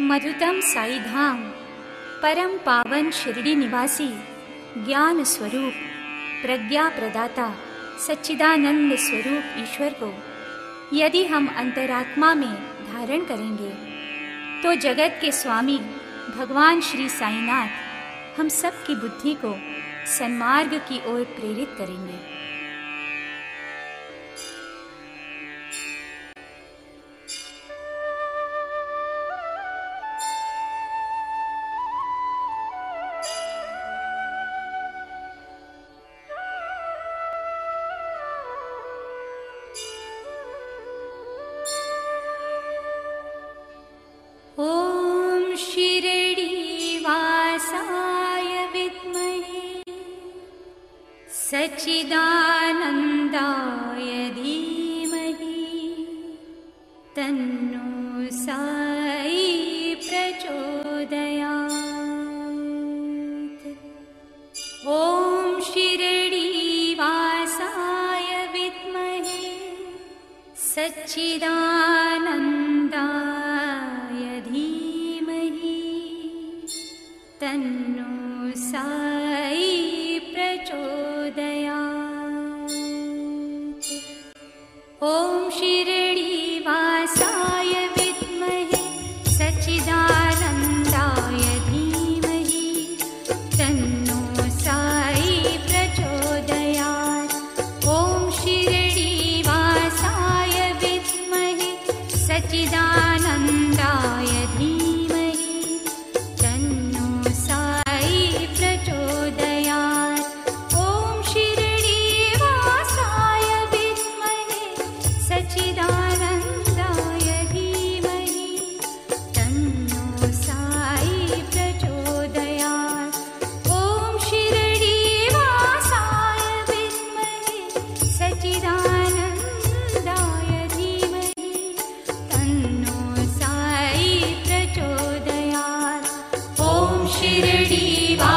मधुतम साई धाम, परम पावन शिरडी निवासी, ज्ञान स्वरूप, प्रज्ञा प्रदाता, सच्चिदानंद स्वरूप ईश्वर को, यदि हम अंतरात्मा में धारण करेंगे तो जगत के स्वामी भगवान श्री साईनाथ हम सब की बुद्धि को सन्मार्ग की ओर प्रेरित करेंगे। सच्चिदानन्दाय 一把。